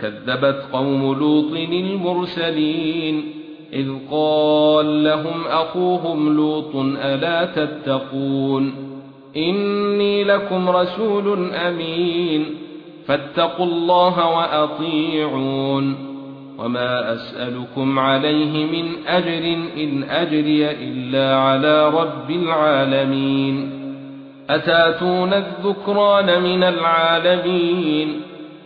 كذبت قوم لوط المرسلين إذ قال لهم أخوهم لوط ألا تتقون إني لكم رسول أمين فاتقوا الله وأطيعون وما أسألكم عليه من أجر إن أجري إلا على رب العالمين أتاتون الذكران من العالمين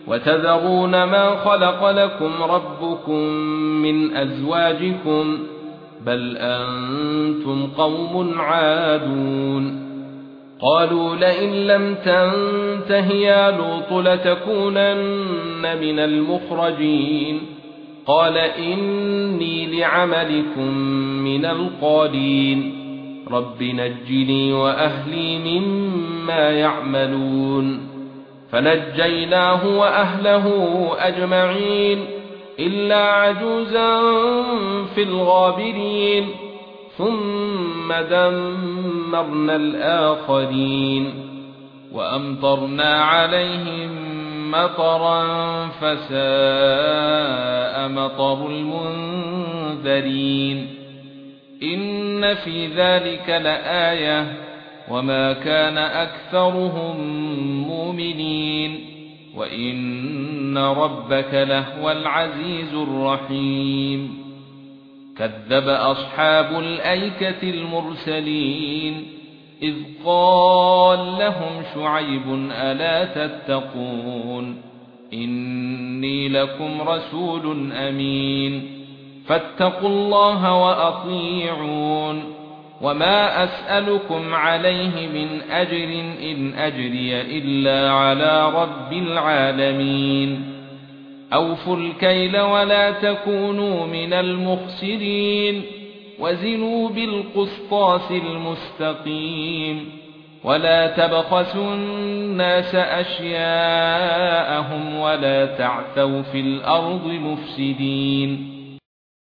وتذرون ما خلق لكم ربكم من أزواجكم بل أنتم قوم عادون قالوا لئن لم تنته يا لوط لتكونن من المخرجين قال إني لعملكم من القالين رب نجني وأهلي مما يعملون فنجيناه وأهله أجمعين إلا عجوزا في الغابرين ثم دمرنا الآخرين وأمطرنا عليهم مطرا فساء مطر المنذرين إن في ذلك لآية وما كان أكثرهم مؤمنين وإن ربك لهو العزيز الرحيم. كذب أصحاب الأيكة المرسلين إذ قال لهم شعيب ألا تتقون إني لكم رسول أمين. فاتقوا الله وأطيعون. وما اسالكم عليه من اجر ان اجري الا على رب العالمين اوفوا الكيل ولا تكونوا من المخسرين وزنوا بالقسطاس المستقيم ولا تبخسوا الناس اشياءهم ولا تعثوا في الأرض مفسدين